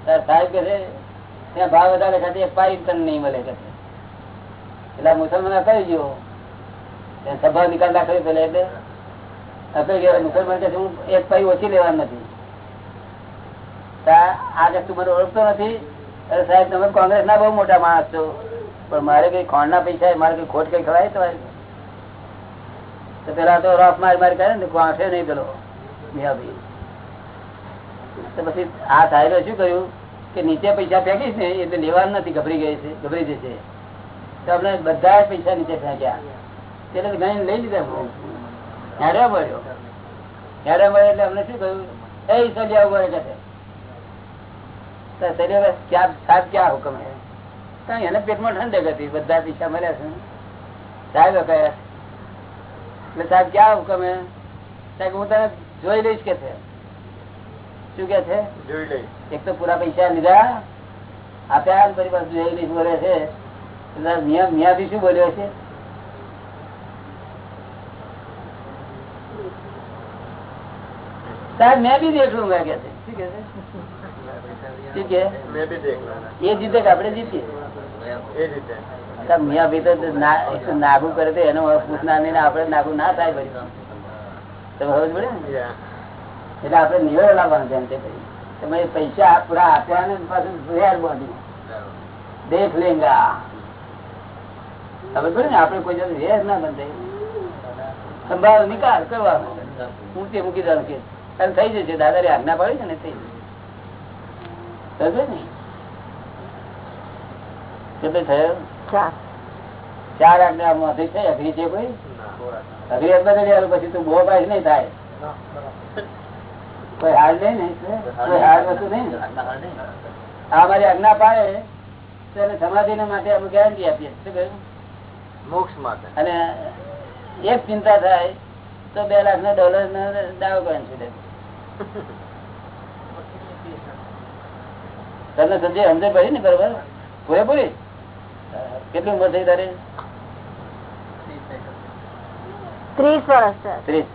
સાહેબ કે છે ત્યાં ભાવ વધારે ખાતે એક પાઈ નહીં મળે. કે એટલે મુસલમાન કહી ગયો. ત્યાં સંભાળ નિકાલ દાખવી પેલા એટલે આ સાહેબ કોંગ્રેસ ના બહુ મોટા માણસ છો. પણ મારે કઈ ખોંડ ના પૈસા, મારે કઈ ખોટ કઈ ખવાય તો પેલા તો રફ મારી મારી કરે ને આંખે નહીં પેલો પછી આ સાહેબે શું કર્યું કે નીચે પૈસા ફેંકીશ ને, એટલે લેવાનું નથી, ગભરી ગઈ છે, ગભરી જશે. તો આપણે બધા પૈસા નીચે ફેંક્યા. એટલે ગણી લઈ લીધા. હેરે મળ્યો. હેરે મળ્યો એટલે અમને શું કહ્યું એ સલિયા ઊભો કે ક્યાં હુકમ હે હું તને જોઈ લઈશ કે શું કે છે? જોઈ લઈશ. એક તો પૂરા પૈસા લીધા આપ્યા પછી પાછું જોઈ લઈશ બોલે છે. નિયમ નિયાથી શું બોલ્યો છે? સાહેબ મેં બી દેખ લુંગા કે છે. શું કે છે? મેં બી દેખ એ જીતે કે આપણે જીતીએ? એ જીતે મિયા ભાઈ તો નાગુ કરે તો એનો પૂછના નહીં ને આપણે નાગુ ના થાય પછી. તો ખબર પડે? ને એટલે આપણે નિવેડો લાવવાનો છે તે પછી તમે પૈસા પૂરા આપ્યા ને પાછું દેખ લેંગા. ખબર પડે ને? આપણે કોઈ જગ્યાએ વેર ના બંધાય. સંભાળ નિકાલ કરવાનો. મૂકી મૂકી કે અને થઈ જશે. દાદારી આજ્ઞા પાડી છે ને થઈ જશે. ને? કેટલે થયો? ચાર. ચાર આજ્ઞા માંથી છે? અઘરી છે કોઈ? અઘરી અંદર પછી તું બહુ પાસ નહીં થાય. કોઈ હાર નહીં? ને કોઈ હાર વસ્તુ નહીં આ મારી આજ્ઞા પાડે તો એને સમાધિ માટે અમે ગેરંટી આપીએ. શું કહ્યું? મોક્ષ માટે. અને એક ચિંતા થાય તો બે લાખ ના ડોલર નો દાવો કરે છે તને સંજય સમજે પડી ને બરોબર? પૂરેપૂરી કેટલી ઉંમર થઈ તારે? ત્રીસ વર્ષ ત્રીસ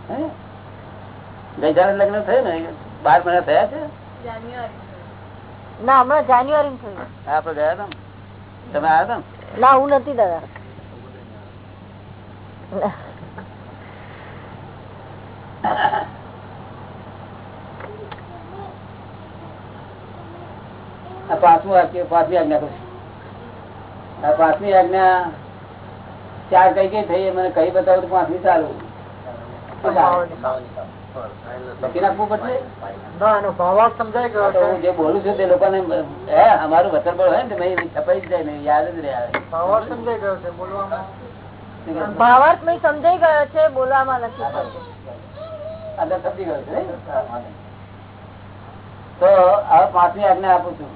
ગઈકાલે લગ્ન થયું ને? બાર મહિના થયા છે? ના હમણાં જાન્યુઆરી થયું. આપડે ગયા હતા તમે આવ્યા હતા ના હું નથી દાદા. આ પાંચમું વાક્ય પાંચમી આજ્ઞા કહું આ પાંચમી આજ્ઞા ચાર કઈ કઈ થઈ મને કઈ બતાવું તો પાંચમી ચાલુ લખી નાખવું પડશે? ના એનો ભાવાર્થ સમજાય તો હું જે બોલું છું તે લોકોને હે અમારું વતન પર હોય ને છપાઈ જાય ને યાદ જ રહે સમજાઈ ગયો છે બોલવામાં. ભાવાર્થ મેં સમજાઈ ગયો છે બોલવામાં નથી તો હવે પાંચમી આજ્ઞા આપું છું.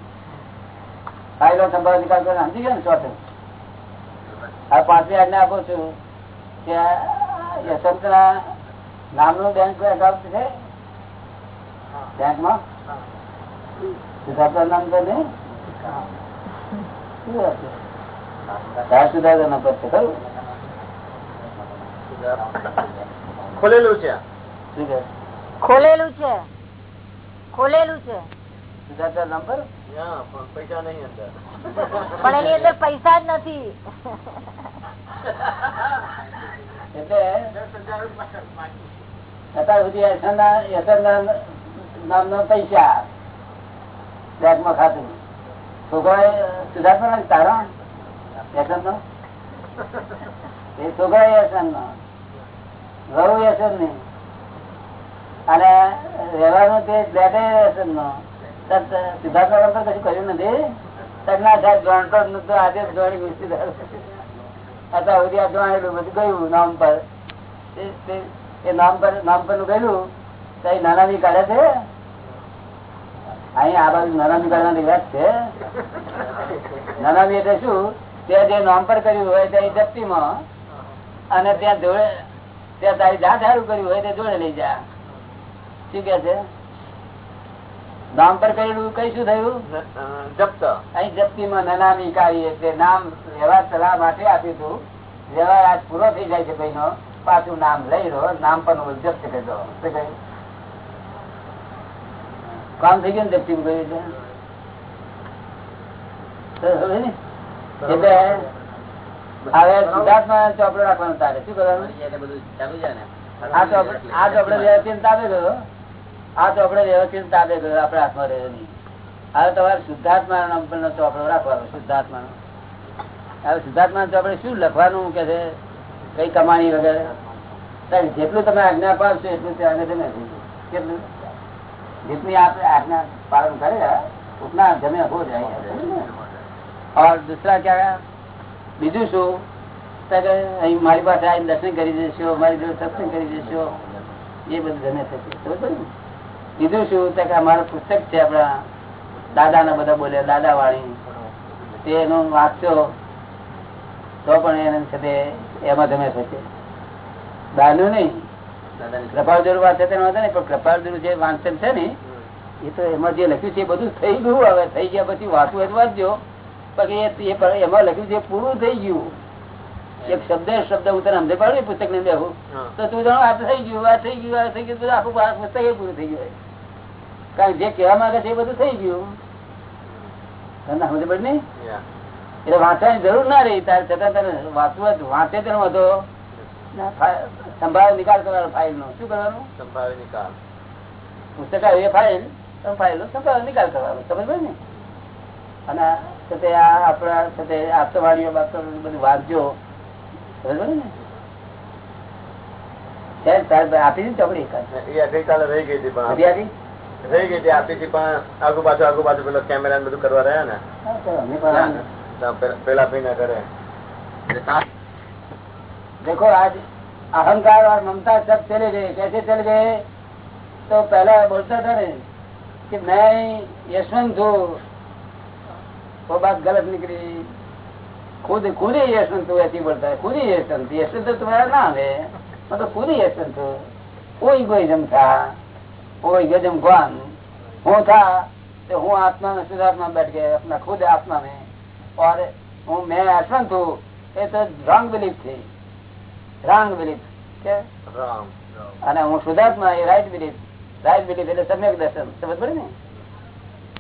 ફાઇલો સંભાળ નિકાલ કરીને સમજી ગયો ને ચોથું આ પાંચમી આજ્ઞા આપું છું કે યશવંત ના નામનું બેંક એકાઉન્ટ છે? બેંકમાં નામ તો નહીં? નંબર છે? ખરું? ખોલેલું છે ખોલેલું છે. ખોલેલું છે. નંબર પૈસા નહીં અંદર. પણ એની અંદર પૈસા જ નથી. અત્યાર સુધી યશવંતના યશવંતના પૈસા બેંકમાં ખાતું. છોકરા સુધાર્થમાં તારા યશવંત નો એ છોકરા યશવંત નો વહુ યશવંતની અને રહેવાનું તે ફ્લેટે યશવંત નો સિદ્ધાર્થ કશું કર્યું નથી? તક ના સાહેબ જાણતો જ નતો આજે જ અત્યાર સુધી આ જોણેલું બધું ગયું નામ પર? એ- નામ પર નામ પરનું ગયેલું તો એ નાનામી કાઢે છે? અહીં આ બાજુ નાનામી કાઢવાની છે. નાનામી એટલે શું? ત્યાં જે નામ પર કર્યું હોય તે જપ્તીમાં અને ત્યાં જોડે ત્યાં તારી જાત સારું કર્યું હોય તે જોડે લઈ જા. શું કે છે? નામ પર કરેલું કઈ શું થયું? જપ્ત. અહીં જપ્તીમાં નનામી કાઢી એટલે નામ વ્યવહાર સલાહ માટે આપ્યું હતું. વ્યવહાર આજ પૂરો થઈ જાય છે ભાઈનો. પાછું નામ લઈ રહ્યો નામ પણ જપ્ત કરી દો શું કહ્યું? કામ થઈ ગયું જપ્તી કહ્યું છે? એટલે હવે સિદ્ધાર્થમાં ચોપડો રાખવાનો તારે. શું કરવાનું? આ ચોપડો આ ચોપડો વ્યવસ્થિત તાબે ગયો આ ચોપડો વ્યવસ્થિત તાબે ગયો આપડે હાથમાં રહ્યો નહીં હવે તમારે શુદ્ધાત્મા નામ પર ચોપડો રાખવાનો શુદ્ધાત્મા હવે શુદ્ધાત્મા ચોપડે શું લખવાનું કે છે કઈ કમાણી વગેરે સાહેબ, જેટલું તમે આજ્ઞા પાડશો એટલું ત્યાં આગળ જમે થઈ જશે. કેટલું जितनी आप आज्ञा पालन करेगा उतना जमे हो जाएगा और दूसरा क्या બીજું શું તો કે અહીં મારી પાસે આવીને દર્શન કરી જશો મારી જોડે સત્સંગ કરી જશો એ બધું જમે થશે બરોબર ને બીજું શું કે અમારું પુસ્તક છે આપણા દાદા ના બધા બોલ્યા દાદા વાળી તે એનો વાંચશો તો પણ એને સાથે એમાં તમે થશે દાનું નહીં. દાદાની કૃપાળ જોડું વાંચે તેનો વાંધો નહીં પણ કૃપાળ જોડું જે વાંચન છે ને એ તો એમાં જે લખ્યું છે એ બધું થઈ ગયું હવે થઈ ગયા પછી વાંચવું વાંચજો બાકી એ- પણ એમાં લખ્યું છે પૂરું થઈ ગયું. એક શબ્દ શબ્દ હું તને સમજે પાડું પુસ્તક ને બેહું તો તું જાણો આ થઈ ગયું આ થઈ ગયું આ થઈ ગયું આખું પુસ્તક એ પૂરું થઈ ગયું. કારણ જે કહેવા માંગે છે એ બધું થઈ ગયું. તને સમજ પડે ને એટલે વાંચવાની જરૂર ના રહી. તારે છતાં તને વાંચવા વાંચે તેનો હતો સંભાવે નિકાલ કરવાનો ફાઇલ નો. શું કરવાનું? સંભાવે નિકાલ. પુસ્તક આવે એ ફાઇલ ફાઇલ નો સંભાવે નિકાલ કરવાનો. સમજ પડે ને? અને સાથે આ આપણા સાથે આપતવાણીઓ બાપતો બધું વાંચજો. સમજ પડે ને? આપી દીધી ચોપડી એકાદ. એ ગઈકાલે રહી ગઈ હતી પણ નથી આપી? રહી ગઈ હતી આપી હતી પણ આગુ પાછું આગુ પાછું પેલો કેમેરા બધું કરવા રહ્યા ને હા, તો અમે પણ તો પેલા- પેલા ભાઈ કરે देखो आज अहंकार और ममता सब चले गए कैसे चले गए तो पहला बोलता था ने कि मैं यशवंत हूँ वो बात गलत निकली खुद खुद ही यशवंत हूँ ऐसी बोलता है खुद ही यशवंत यशवंत तो तुम्हारा नाम है मतलब खुद ही यशवंत हूँ वो इगोइज्म था वो इगोइज्म कौन हूँ था तो हूँ आत्मा में शुद्धात्मा बैठ गए अपना खुद आत्मा में और हूँ मैं यशवंत हूँ ये तो रॉन्ग बिलीफ थी રાંગ બિલીફ કે રામ અને હું શુદ્ધાત્મા એ રાઈટ બિલીફ રાઈટ બિલીફ એટલે સમ્યક દર્શન સમજ પડે ને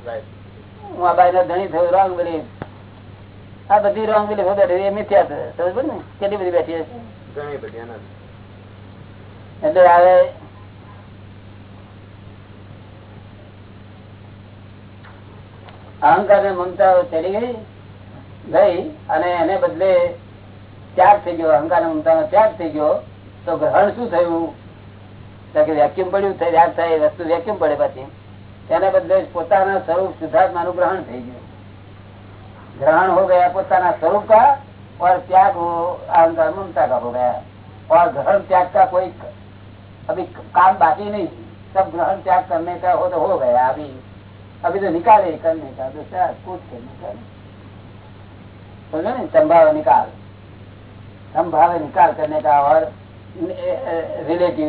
રાઈટ હું આ બાઈ ધણી થયું રોંગ બિલીફ આ બધી રોંગ બિલીફ બેઠી એ મિથ્યા છે સમજ પડે ને કેટલી બધી બેઠી હશે ઘણી બધી એના એટલે હવે અહંકાર ને મમતા ચડી ગઈ ગઈ અને એને બદલે ત્યાગ થઈ ગયો અહંકાર ને મમતા નો ત્યાગ થઈ ગયો તો ગ્રહણ શું થયું તો કે વેક્યુમ પડ્યું ત્યાગ થાય એ વસ્તુ વેક્યુમ પડે પછી તેને બદલે પોતાના સ્વરૂપ શુદ્ધાત્માનું ગ્રહણ થઈ ગયું ग्रहण हो गया पोताना स्वरूप का और त्याग हो अहंकार ममता का हो गया और ग्रहण त्याग का कोई अभी काम बाकी नहीं सब ग्रहण त्याग करने का हो तो हो गया अभी अभी तो निकाले करने का दूसरा कुछ करने का नहीं। समझो ना संभाव निकाल संभाव निकाल करने का और रिलेटिव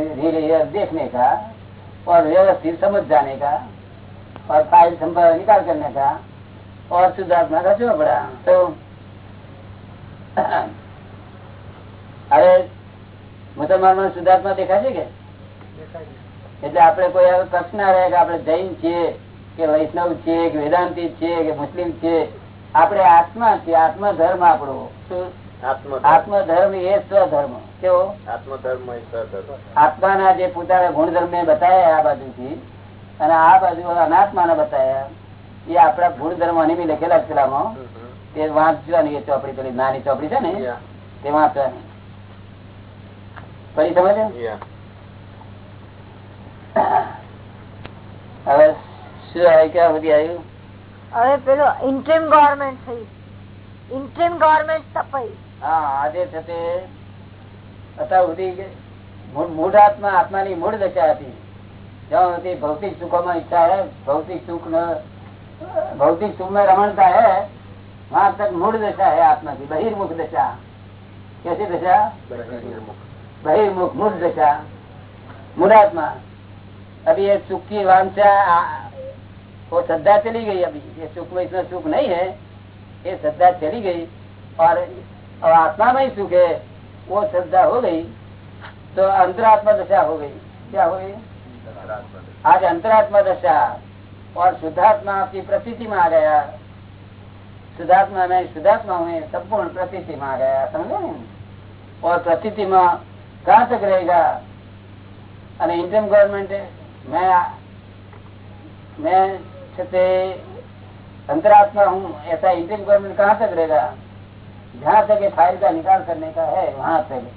देखने का और व्यवस्थित समझ जाने का और फाइल संभाव निकाल करने का और शुद्धात्मा का जो पड़ा तो અરે મુસલમાન શુદ્ધાત્મા દેખાય છે કે એટલે આપણે કોઈ હવે પ્રશ્ન ના રહે કે આપણે જૈન છીએ કે વૈષ્ણવ છે કે વેદાંતિ છે કે મુસ્લિમ છે આપણે આત્મા છે આત્મધર્મ આપણો. આત્મધર્મ. એ સ્વધર્મ. કેવો? આત્મધર્મ એ સ્વધર્મ. આત્માના જે પોતાના ગુણધર્મ બતાવ્યા આ બાજુથી અને આ બાજુ અનાત્મા બતાવ્યા એ આપણા ગુણધર્મ અનિમી લખેલા પેલામાં. તે વાંચવાની એ ચોપડી પેલી નાની ચોપડી છે ને. તે વાંચવાની. ફરી સમજે હવે શું આવ્યું? ક્યાં સુધી આવ્યું? હવે પેલો ઇન્ટ્રીમ ગવર્મેન્ટ થઈ ઇન્ટ્રીમ ગવર્મેન્ટ સ્થપાઈ હા આજે છે અત્યાર સુધી મૂળ આત્મા આત્માની મૂળ દશા હતી. જ્યાં સુધી ભૌતિક સુખોમાં ઈચ્છા હે ભૌતિક સુખ ન ભૌતિક સુખમાં રમણતા હે વહાં તક મૂળ દશા હે આત્મા કી બહિર્મુખ દશા. કેસી દશા? બહિર્મુખ. મૂળ દશા. મૂળાત્મા અભી એ સુખી વાંચા वो श्रद्धा चली गई अभी ये सुख में इतना सुख नहीं है ये श्रद्धा चली गई और और आत्मा में ही सुख है वो श्रद्धा हो गई तो अंतरात्मा दशा हो गई क्या हो गई आज अंतरात्मा दशा और शुद्धात्मा आपकी प्रतीति में आ गया शुद्धात्मा में शुद्धात्मा में संपूर्ण प्रतीति में आ गया समझे ने और प्रतीति में कहाँ तक रहेगा અને ઇન્ડિયન ગવર્મેન્ટ मैं मैं छते अंतरात्मा हूँ ऐसा इंडियन गवर्नमेंट कहाँ तक रहेगा जहाँ तक ये फाइल का निकाल करने का है वहाँ तक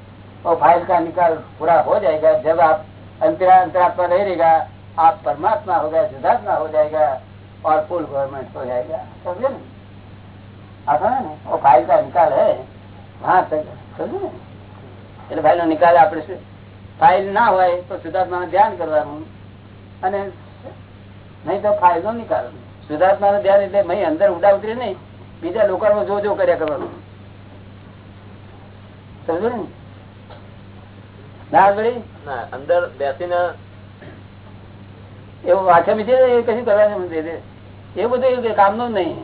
वो फाइल का निकाल पूरा हो जाएगा जब आप अंतरा अंतरात्मा नहीं रहेगा आप परमात्मा हो गया शुद्धात्मा हो जाएगा और फुल गवर्नमेंट हो जाएगा समझे ना आता है ना वो फाइल का निकाल है वहाँ तक समझे ને એટલે ફાઇલ નો નિકાલ આપણે શું ફાઇલ ના હોય તો શુદ્ધાત્મા ધ્યાન કરવાનું અને નહીં તો ફાયદો નિકાલ સુધાર્થમાં ધ્યાન એટલે મહી અંદર ઉડા ઉતરી નહીં બીજા લોકો જો જો કર્યા કરવાનું. સમજો ને? ના ના અંદર બેસીને એવું વાંચે બીજે એ કશું કરવાનું દે એ બધું એવું કામનું નહીં.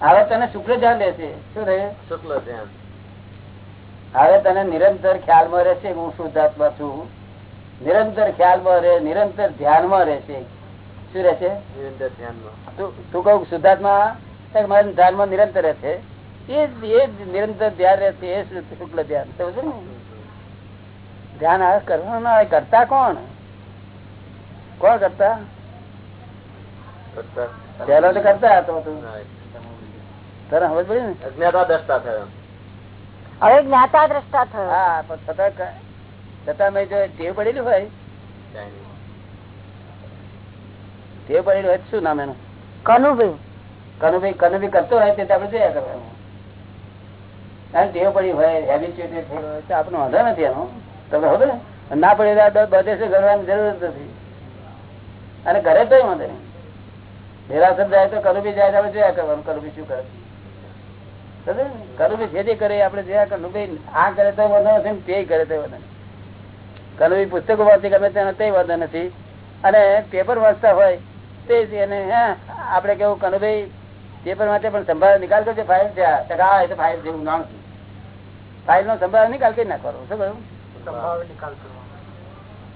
હવે તને શુક્ર ધ્યાન રહેશે શું રહે શુક્લ ધ્યાન હવે તને નિરંતર ખ્યાલમાં રહેશે હું શુદ્ધાત્મા છું. નિરંતર ખ્યાલમાં રહે નિરંતર ધ્યાનમાં રહેશે. શું રહેશે તું તું કહું શુદ્ધાત્મા મારા ધ્યાનમાં નિરંતર રહેશે એ જ નિરંતર ધ્યાન રહેશે એ શુક્લ ધ્યાન. સમજો ને? ધ્યાન આ કરવાનું કરતા કોણ? કોણ કરતા? પેલો તો કરતા હતો તને સમજ પડી ને? અજ્ઞાતા દ્રષ્ટા થયો. હવે જ્ઞાતા દ્રષ્ટા થયો. હા પણ છતાં છતાં મેં જો ટેવ પડેલી હોય ટેવ પડેલી હોય શું નામ એનું? કનુભાઈ. કનુભાઈ કનુભાઈ કરતો હોય તે તો આપણે જોયા કરવાનું. અને ટેવ પડી હોય હેબિચ્યુટેડ થયેલો હોય તો આપણને વાંધો નથી એનો. તમે હવે ના પડે બધે શું કરવાની જરૂર નથી. અને ઘરે તો વાંધો નહીં. દેરાસર જાય તો કનુભાઈ જાય આપણે જોયા કરવાનું કનુભાઈ શું કરે? કનુભાઈ જે જે કરે આપણે જોયા કરવાનું. ભાઈ આ કરે તો વાંધો નથી તે કરે તો વાંધો નથી. કનુભાઈ પુસ્તકો વાંચી ગમે તેને તે વાંધો નથી. અને પેપર વાંચતા હોય તે હા કેવું કનુભાઈ પેપર માટે પણ સંભાળ નિકાલ કરજો ફાઇલ છે આ. તો કે હા એ તો ફાઇલ છે હું જાણું છું. ફાઇલ નો સંભાળ નિકાલ કરી નાખવાનો શું કહ્યું?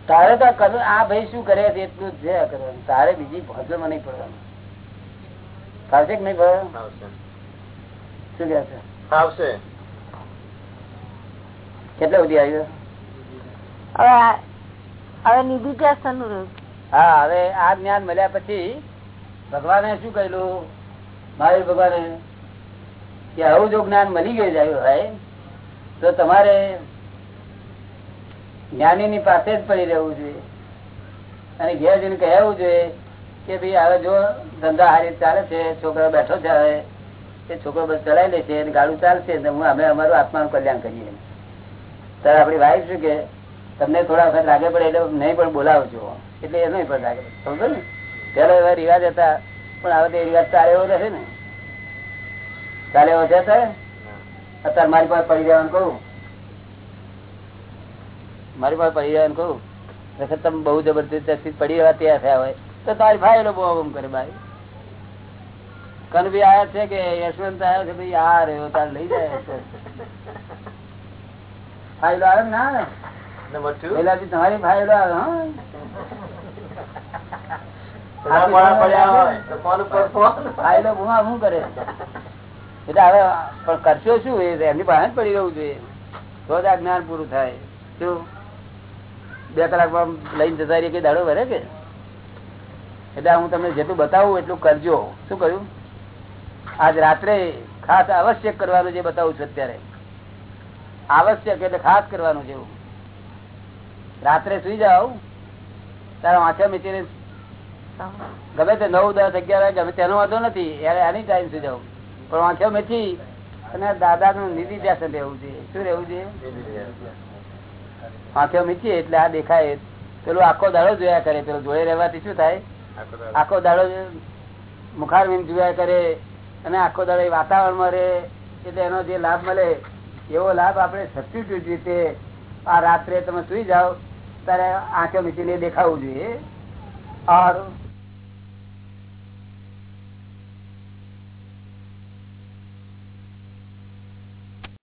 તારે તો કનુ- આ ભાઈ શું કરે છે એટલું જ કરવાનું. તારે બીજી ભાષામાં નહીં પડવાનું. ફાવશે કે નહીં ભાવ શું કહે છે? ફાવશે કેટલા સુધી આવ્યું? હવે હવે નિધિ ક્યાં નું રહ્યું? હા, હવે આ જ્ઞાન મળ્યા પછી ભગવાને શું કહેલું? મહાવીર ભગવાને, કે આવું જો જ્ઞાન મળી ગયું જાય હોય તો તમારે જ્ઞાની ની પાસે જ પડી રહેવું જોઈએ. અને ઘેર જઈને કહેવું જોઈએ કે ભાઈ હવે જો ધંધા હારી ચાલે છે, છોકરો બેઠો છે હવે, એ છોકરો બસ ચલાવી લે છે અને ગાડું ચાલશે હું અમે અમારું આત્માનું કલ્યાણ કરીએ ત્યારે આપણી વાઈફ શું કે, તમને થોડા વખત લાગે પડે એટલે નહીં પણ બોલાવજો. એટલે એનો પણ લાગે. સમજો ને? પેલો એવા રિવાજ હતા પણ હવે તે રિવાજ ચાલે એવો નથી ને? ચાલે એવો છે અત્યારે? મારી પાસે પડી જવાનું કહું? મારી પાસે પડી જવાનું કહું? વખત તમે બહુ જબરદસ્તી પડી રહેવા ત્યાં થયા હોય તો તારી ભાઈ એનો બહુ આમ કરે ભાઈ કનભી આયા છે કે યશવંત આવ્યો છે ભાઈ આ રહ્યો તાર લઈ જાય. ફાયદો આવે ને તમારી ફાયદો આવે હા. થોડા મોડા પડ્યા હોય તો ફોન ઉપર ફોન ફાઇલો બુમા બુમ કરે? એટલે હવે પણ કરશો શું? એમની પાસે જ પડી રહેવું જોઈએ. તો જ આ જ્ઞાન પૂરું થાય. શું? બે કલાકમાં લઈને જતા રહીએ કે દાડો ભરે કે? એટલે હું તમને જેટલું બતાવું એટલું કરજો. શું કહ્યું? આજ રાત્રે ખાસ આવશ્યક કરવાનું જે બતાવું છું અત્યારે. આવશ્યક એટલે ખાસ કરવાનું છે એવું. રાત્રે સુઈ જાવ તારા વાંચા મીચીને. ગમે તે નવ, દસ, અગિયાર ગમે તેનો વાંધો નથી એની ટાઈમ સુઈ જાવ પણ વાંચો મેથી અને દાદા નું નિધિ ધ્યાસન રહેવું છે. શું રહેવું છે? વાંચો મીચી એટલે આ દેખાય. પેલું આખો દાડો જોયા કરે. પેલો જોડે રહેવાથી શું થાય? આખો દાડો મુખારવિંદ જોયા કરે અને આખો દાડો એ વાતાવરણમાં રહે. એટલે એનો જે લાભ મળે, એવો લાભ આપણે સબસ્ટિટ્યુટ રીતે આ રાત્રે તમે સુઈ જાઓ. ત્યારે આંખો મીચીને દેખાવું જોઈએ. और